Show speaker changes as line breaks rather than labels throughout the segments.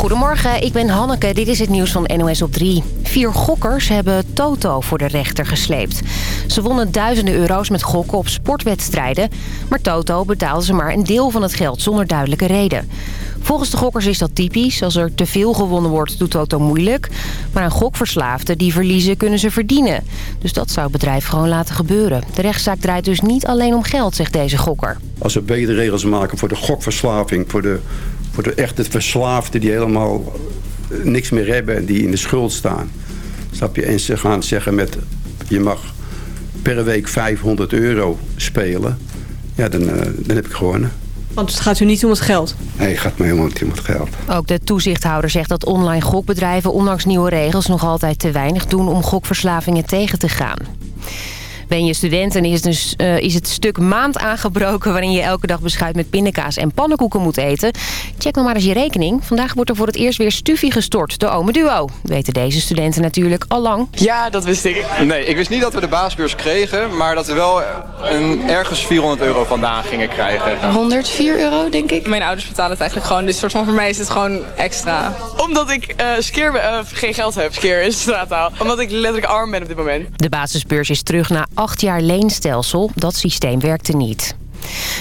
Goedemorgen, ik ben Hanneke. Dit is het nieuws van NOS op 3. Vier gokkers hebben Toto voor de rechter gesleept. Ze wonnen duizenden euro's met gokken op sportwedstrijden. Maar Toto betaalde ze maar een deel van het geld zonder duidelijke reden. Volgens de gokkers is dat typisch. Als er te veel gewonnen wordt, doet Toto moeilijk. Maar aan gokverslaafden die verliezen kunnen ze verdienen. Dus dat zou het bedrijf gewoon laten gebeuren. De rechtszaak draait dus niet alleen om geld, zegt deze gokker.
Als we betere regels maken voor de gokverslaving... voor de, voor de echte verslaafden die helemaal niks meer hebben... en die in de schuld staan. Snap je? En ze gaan zeggen met... je mag per week 500 euro spelen. Ja, dan, uh, dan heb ik gewonnen.
Want het gaat u niet om het geld?
Nee, het gaat me helemaal niet om het geld.
Ook de toezichthouder zegt dat online gokbedrijven... ondanks nieuwe regels nog altijd te weinig doen om gokverslavingen tegen te gaan. Ben je student en is het, dus, uh, is het stuk maand aangebroken... waarin je elke dag beschuit met pindakaas en pannenkoeken moet eten? Check nog maar eens je rekening. Vandaag wordt er voor het eerst weer stufie gestort, de Ome Duo. Weten deze studenten natuurlijk al lang.
Ja, dat wist ik. Nee, ik wist niet dat we de baasbeurs kregen... maar dat we wel een, ergens 400 euro vandaan gingen krijgen.
104 euro, denk ik.
Mijn ouders betalen het eigenlijk gewoon. Dus soort van voor mij is het gewoon extra. Omdat ik uh, skeer, uh, geen geld heb, skeer is straattaal. Omdat ik letterlijk arm ben op dit moment.
De basisbeurs is terug naar acht jaar leenstelsel. Dat systeem werkte niet.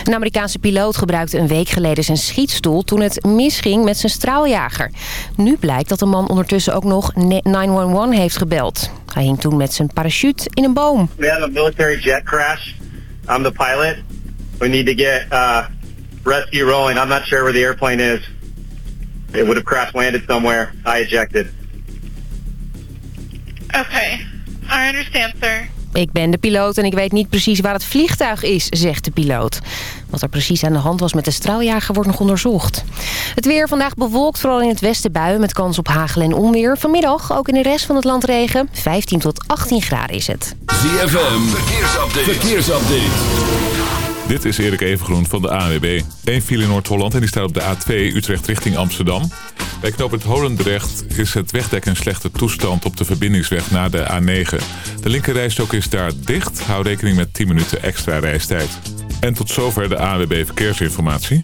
Een Amerikaanse piloot gebruikte een week geleden zijn schietstoel toen het misging met zijn straaljager. Nu blijkt dat de man ondertussen ook nog 911 heeft gebeld. Hij hing toen met zijn parachute in een boom.
We have a military jet crash. I'm the pilot. We need to get uh, rescue rolling. I'm not sure where the airplane is. It would have crash landed somewhere. I ejected.
Okay. I understand, sir.
Ik ben de piloot en ik weet niet precies waar het vliegtuig is, zegt de piloot. Wat er precies aan de hand was met de straaljager wordt nog onderzocht. Het weer vandaag bewolkt, vooral in het westen buien met kans op hagel en onweer. Vanmiddag ook in de rest van het land regen. 15 tot 18 graden is het.
ZFM, verkeersupdate. verkeersupdate.
Dit is Erik Evengroen van de ANWB. Eén file in Noord-Holland en die staat op de A2 Utrecht richting Amsterdam. Bij knooppunt Holendrecht is het wegdek in slechte toestand op de verbindingsweg naar de A9. De linkerrijstok is daar dicht. Hou rekening met 10 minuten extra reistijd. En tot zover de ANWB Verkeersinformatie.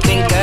Crying. I bet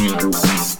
Música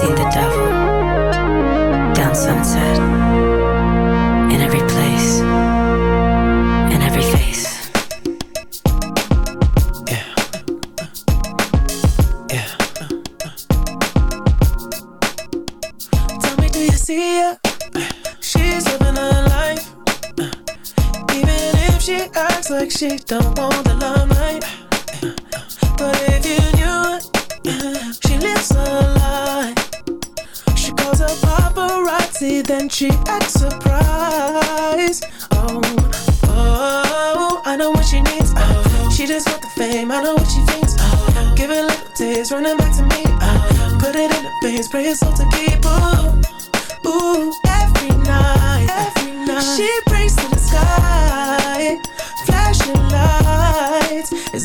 Seen the devil down sunset in every place, in every face.
Tell me, do you see her? She's living her life. Even if she acts like she don't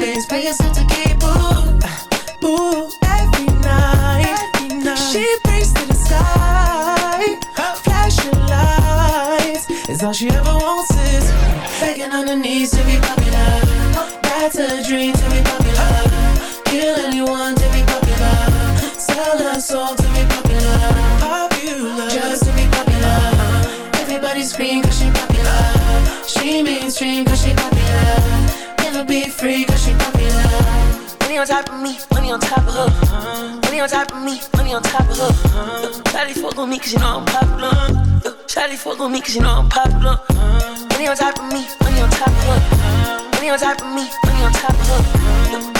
Face, pay yourself to keep. Ooh, ooh, every night, every night. She prays to the sky, flashing lights. Is all she ever wants is begging on her knees to be popular. That's her dream to be popular. Kill anyone to be popular. Sell her soul to be popular. Popular, just to be popular. Everybody scream cause she popular. She mainstream cause she popular. Never be free cause she popular.
Money on top of me, money on top of her. Money on top of me, money on top of her. Shawty fuck on me cause you know I'm popular. Shawty fuck on me cause you know I'm popular. Money on top of me, money on top of her. Money on top of me, money on top of her.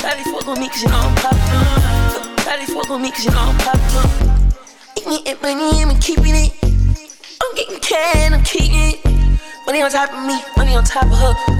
Shawty fuck on me cause you know I'm popular. Shawty fuck on me cause you know I'm popular. Eat me and money and I'm keeping it. I'm getting can, I'm keeping it. Money on top of me, money on top of her.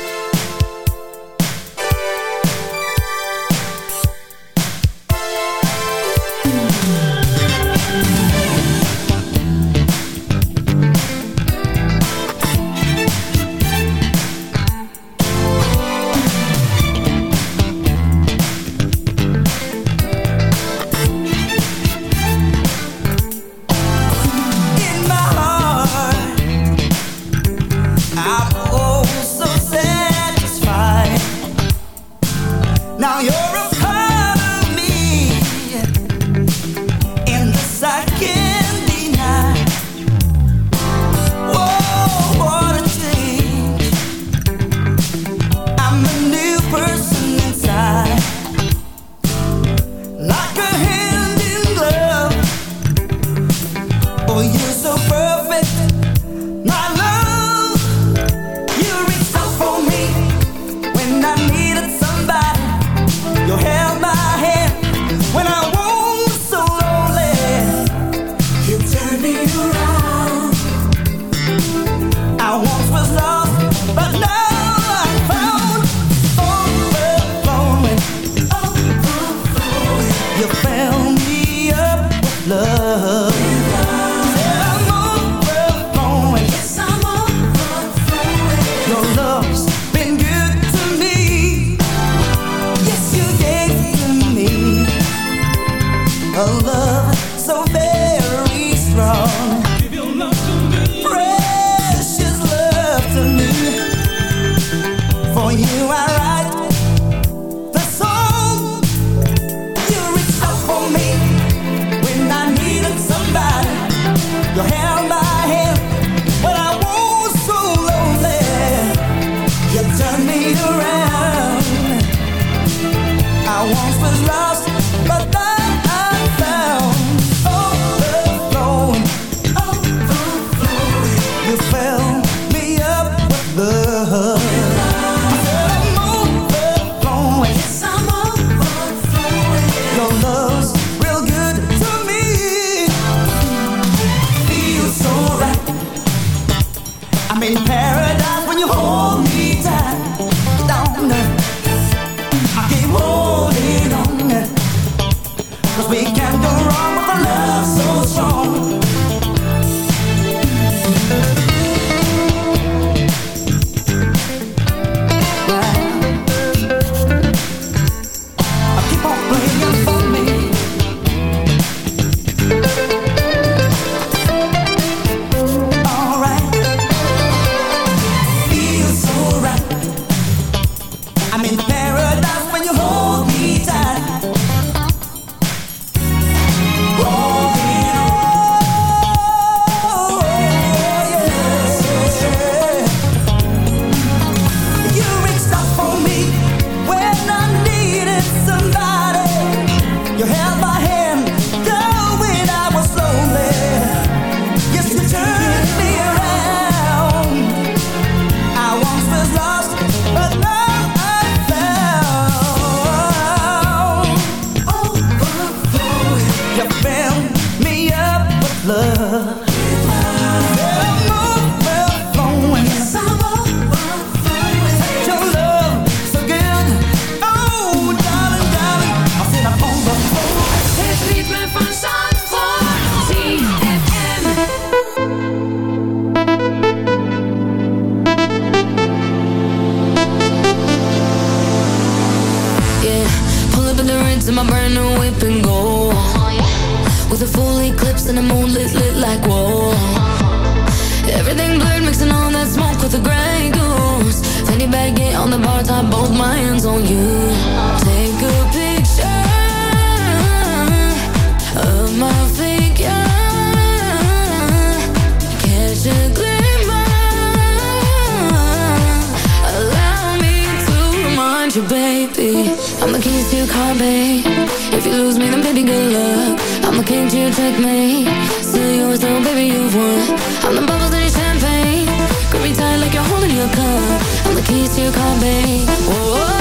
Car, babe. Whoa, oh, oh. whoa,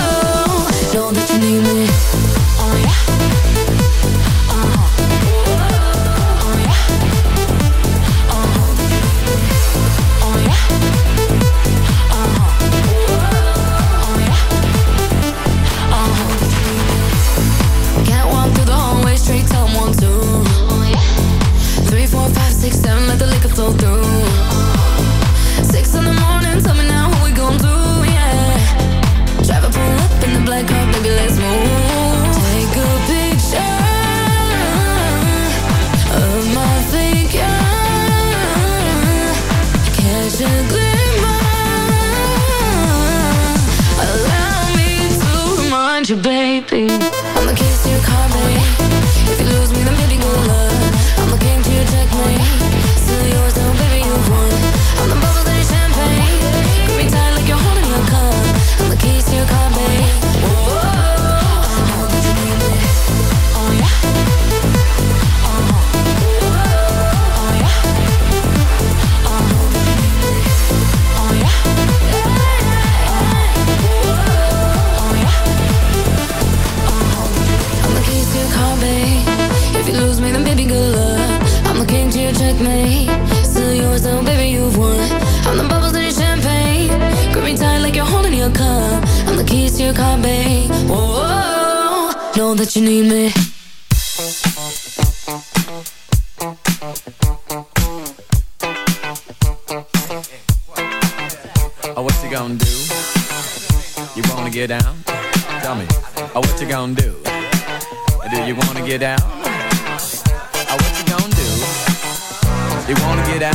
You
wanna get down?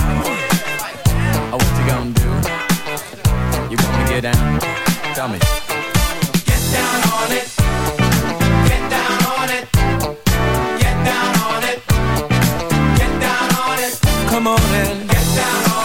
Oh, what you gonna do? You wanna get down? Tell me.
Get down on it. Get down on it. Get down on it. Get down on it.
Come on and
Get down on it.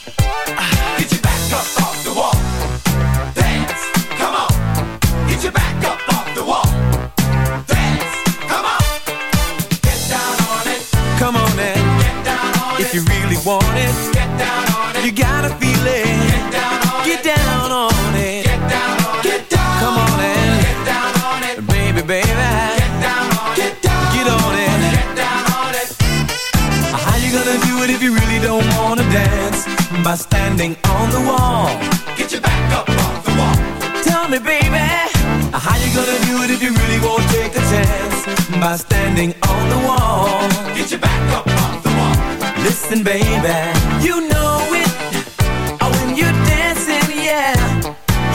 you gotta feel it.
Get down on
Get
it.
down on it.
Get down on it. Get down.
Come on and
Get down on it.
baby, baby,
Get down on it. Get down.
get on it.
Get down on it.
How you gonna do it if you really don't wanna dance? By standing on the wall.
Get your back up off the wall.
Tell me, baby, how you gonna do it if you really won't take a chance? By standing on the wall.
Get your back up off the wall.
Listen, baby, you know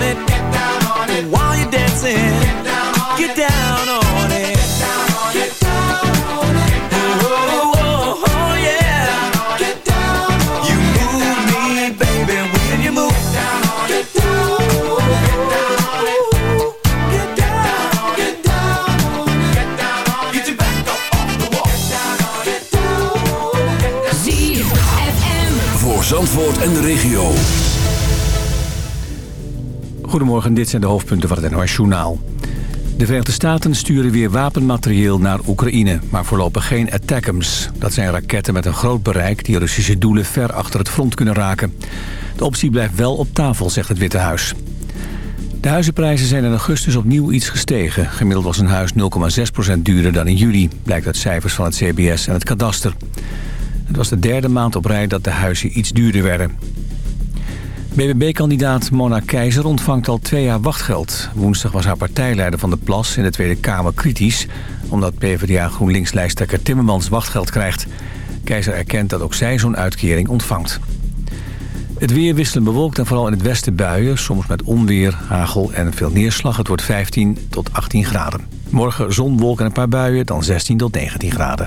Get down on it.
while you're dancing.
Get down on
Get
it.
down on it.
Get down on it. Get down on it.
Oh, oh, oh, yeah.
Get down on it.
You move me, baby, when you move.
Get down on it. Get down on it.
Get down.
Get down on it. Get down on it. Get your back up off the wall. Get down on it. Get down on it.
ZFM. Voor Zandvoort en de regio.
Goedemorgen, dit zijn de hoofdpunten van het NOS Journaal. De Verenigde Staten sturen weer wapenmaterieel naar Oekraïne, maar voorlopig geen ATACMS. Dat zijn raketten met een groot bereik die Russische doelen ver achter het front kunnen raken. De optie blijft wel op tafel, zegt het Witte Huis. De huizenprijzen zijn in augustus opnieuw iets gestegen. Gemiddeld was een huis 0,6% duurder dan in juli, blijkt uit cijfers van het CBS en het kadaster. Het was de derde maand op rij dat de huizen iets duurder werden. BBB-kandidaat Mona Keizer ontvangt al twee jaar wachtgeld. Woensdag was haar partijleider van de Plas in de Tweede Kamer kritisch... omdat PvdA GroenLinks-lijsttrekker Timmermans wachtgeld krijgt. Keizer erkent dat ook zij zo'n uitkering ontvangt.
Het weer wisselen bewolkt en vooral in het westen buien. Soms met onweer, hagel en veel neerslag. Het wordt 15 tot 18 graden. Morgen zon, wolken en een paar buien, dan 16 tot 19 graden.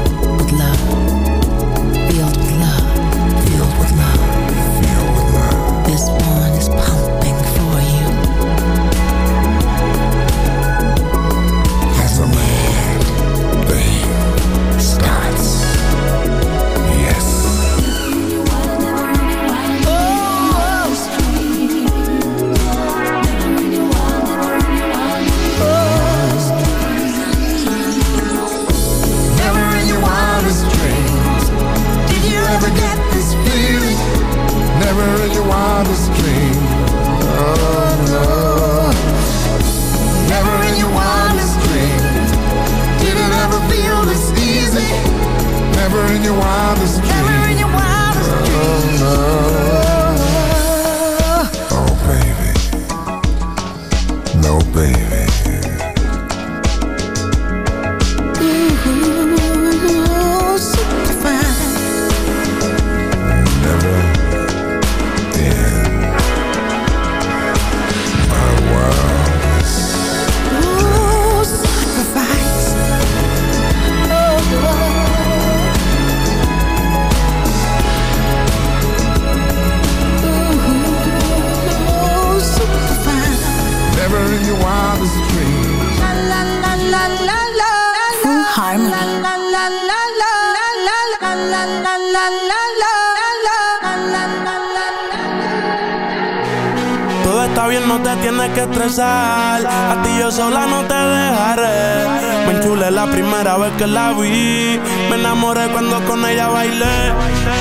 con ella bailé.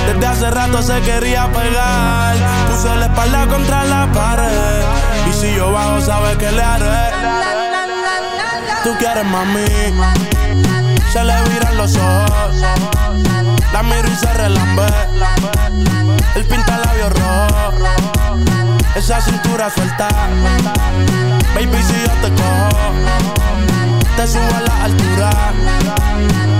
Desde hace rato se quería pegar. Puso la espalda contra la pared. Y si yo bajo, sabes que le haré. Tú quieres mami. Se le viran los ojos. La miro y se relambe. El pinta labios rojo. Esa cintura suelta Baby, si yo te cojo Te subo a la altura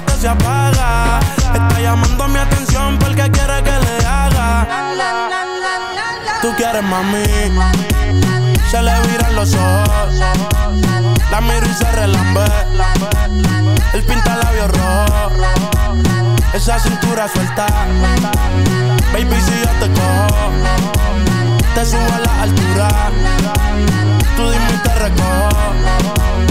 se apaga. Está llamando mi atención porque quiere que le haga. Tú quieres mami. Se le viran los ojos. La miro y se relambe. El pinta labios rojo. Esa cintura suelta. Baby, si yo te cojo, te subo a la altura. Tú dime y te recojo.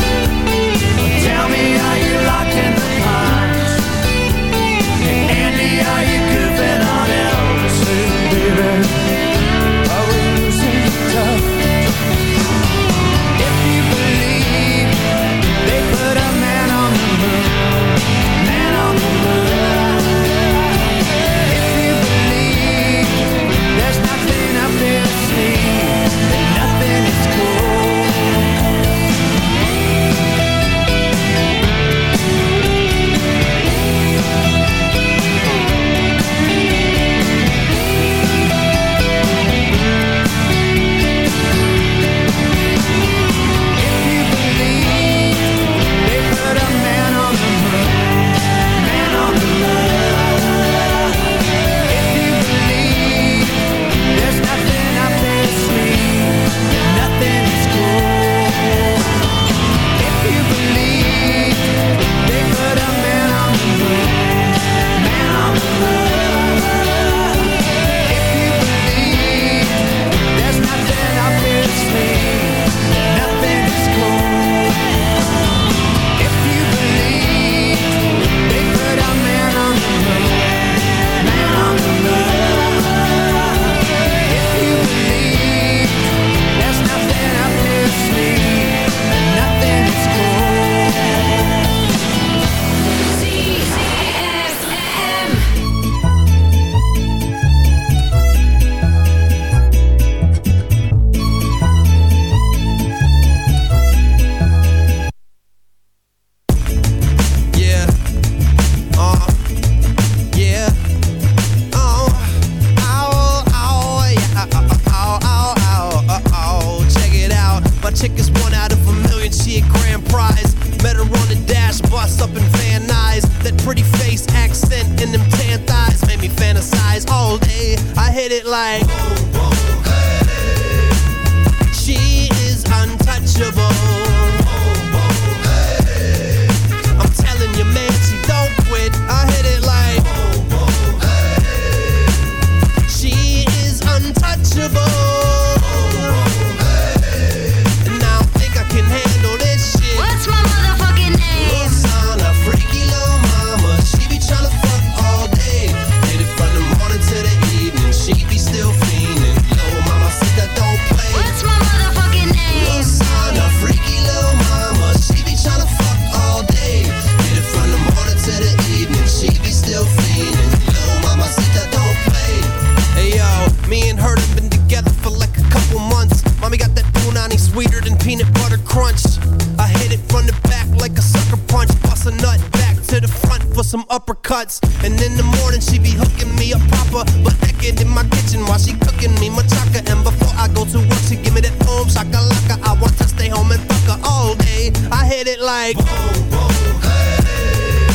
like whoa, whoa, hey.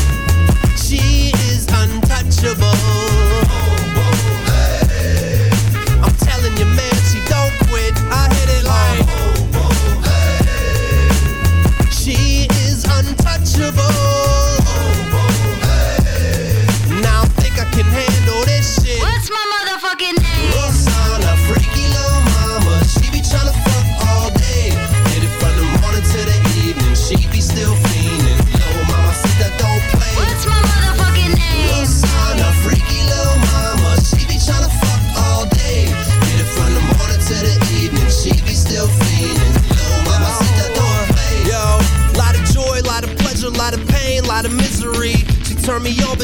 She is untouchable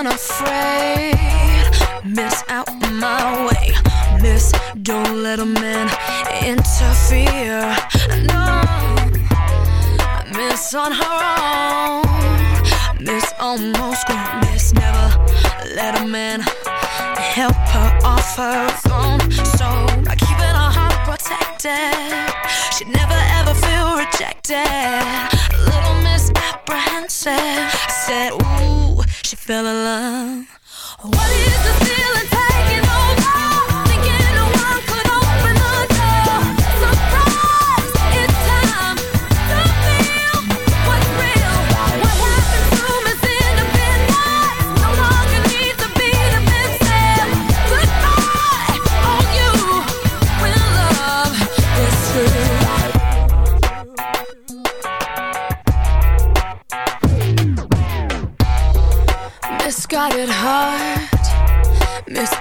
Unafraid, Miss Out My Way, Miss Don't Let a Man Interfere, no, Miss On Her Own, Miss Almost Grown, Miss Never Let a Man help her off her throne. So by keeping her heart protected, she'd never ever feel rejected. Little misapprehensive. I said, Ooh, fell in love. What is the feeling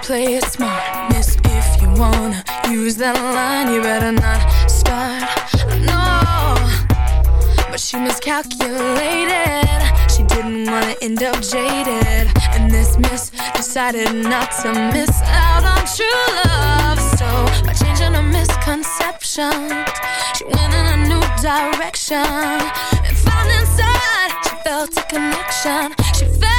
misplay it smart. Miss, if you wanna use that line, you better not start. No, but she miscalculated. She didn't wanna end up jaded. And this miss decided not to miss out on true love. So, by changing her misconceptions, she went in a new direction. And found inside, she felt a connection. She fell